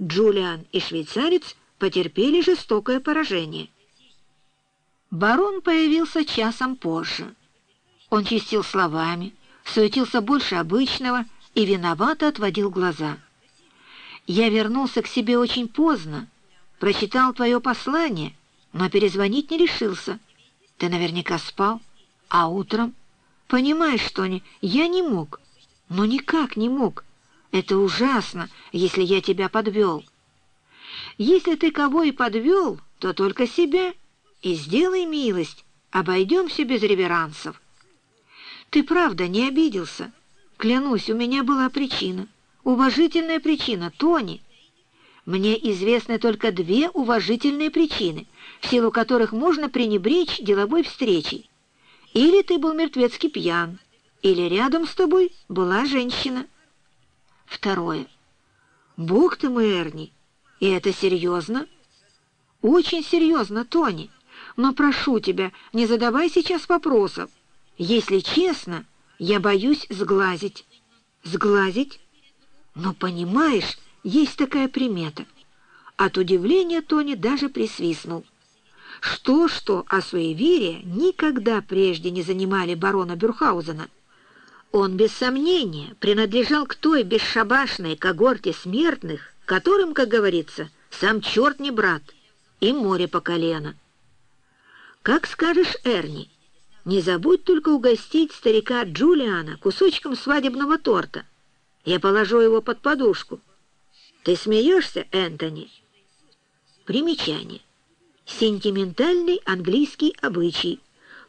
Джулиан и швейцарец потерпели жестокое поражение. Барон появился часом позже. Он чистил словами, суетился больше обычного и виновато отводил глаза. «Я вернулся к себе очень поздно, прочитал твое послание, но перезвонить не решился. Ты наверняка спал, а утром...» «Понимаешь, Тони, я не мог, но никак не мог. Это ужасно, если я тебя подвел. Если ты кого и подвел, то только себя. И сделай милость, обойдемся без реверансов. Ты правда не обиделся? Клянусь, у меня была причина. Уважительная причина, Тони. Мне известны только две уважительные причины, в силу которых можно пренебречь деловой встречей. Или ты был мертвецки пьян, или рядом с тобой была женщина. Второе. Бог ты мой, Эрни, и это серьезно? Очень серьезно, Тони. Но прошу тебя, не задавай сейчас вопросов. Если честно, я боюсь сглазить. Сглазить? Но понимаешь, есть такая примета. От удивления Тони даже присвистнул. Что-что, а суеверия никогда прежде не занимали барона Бюрхаузена. Он, без сомнения, принадлежал к той бесшабашной когорте смертных, которым, как говорится, сам черт не брат, и море по колено. Как скажешь, Эрни, не забудь только угостить старика Джулиана кусочком свадебного торта. Я положу его под подушку. Ты смеешься, Энтони? Примечание. Сентиментальный английский обычай.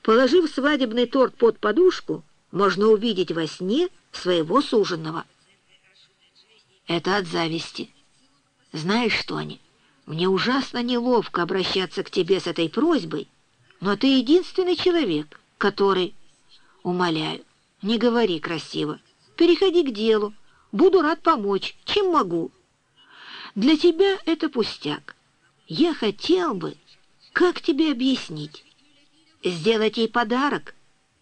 Положив свадебный торт под подушку, можно увидеть во сне своего суженого. Это от зависти. Знаешь что, они? Мне ужасно неловко обращаться к тебе с этой просьбой, но ты единственный человек, который... Умоляю, не говори красиво. Переходи к делу. Буду рад помочь, чем могу. Для тебя это пустяк. Я хотел бы... Как тебе объяснить? Сделать ей подарок?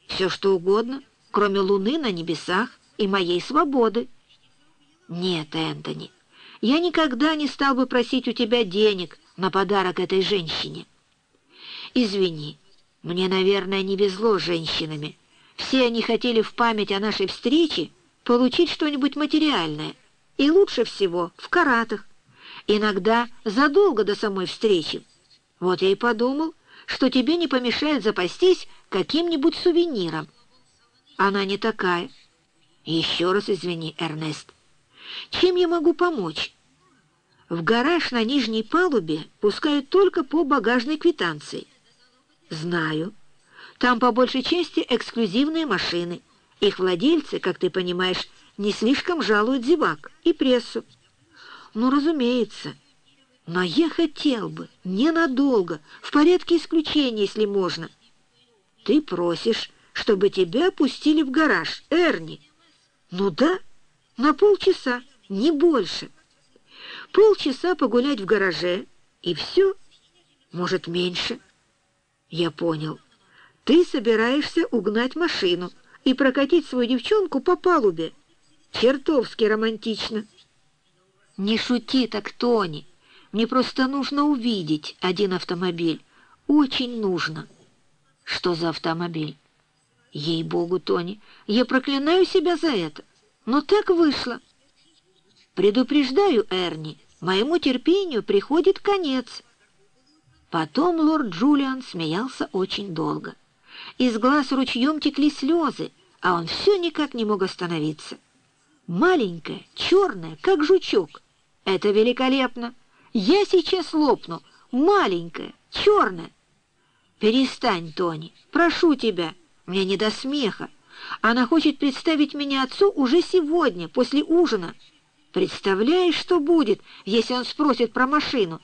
Все что угодно, кроме луны на небесах и моей свободы. Нет, Энтони, я никогда не стал бы просить у тебя денег на подарок этой женщине. Извини, мне, наверное, не везло с женщинами. Все они хотели в память о нашей встрече получить что-нибудь материальное, и лучше всего в каратах, иногда задолго до самой встречи. Вот я и подумал, что тебе не помешает запастись каким-нибудь сувениром. Она не такая. Еще раз извини, Эрнест. Чем я могу помочь? В гараж на нижней палубе пускают только по багажной квитанции. Знаю. Там по большей части эксклюзивные машины. Их владельцы, как ты понимаешь, не слишком жалуют зевак и прессу. Ну, разумеется, но я хотел бы ненадолго, в порядке исключения, если можно. Ты просишь, чтобы тебя пустили в гараж, Эрни. Ну да, на полчаса, не больше. Полчаса погулять в гараже, и все, может, меньше. Я понял. Ты собираешься угнать машину и прокатить свою девчонку по палубе. Чертовски романтично. Не шути так, Тони. Мне просто нужно увидеть один автомобиль. Очень нужно. Что за автомобиль? Ей-богу, Тони, я проклинаю себя за это. Но так вышло. Предупреждаю, Эрни, моему терпению приходит конец. Потом лорд Джулиан смеялся очень долго. Из глаз ручьем текли слезы, а он все никак не мог остановиться. Маленькая, черная, как жучок. Это великолепно. Я сейчас лопну, маленькая, черная. Перестань, Тони, прошу тебя, мне не до смеха. Она хочет представить меня отцу уже сегодня, после ужина. Представляешь, что будет, если он спросит про машину?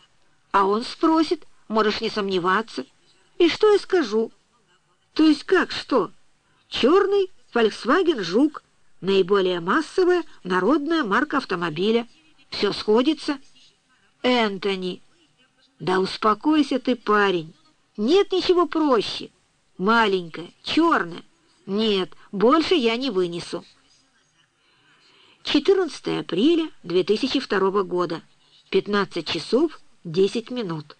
А он спросит, можешь не сомневаться. И что я скажу? То есть как, что? Черный Volkswagen Жук, наиболее массовая народная марка автомобиля. Все сходится. Энтони. Да успокойся ты, парень. Нет ничего проще. Маленькая, черная. Нет, больше я не вынесу. 14 апреля 2002 года. 15 часов 10 минут.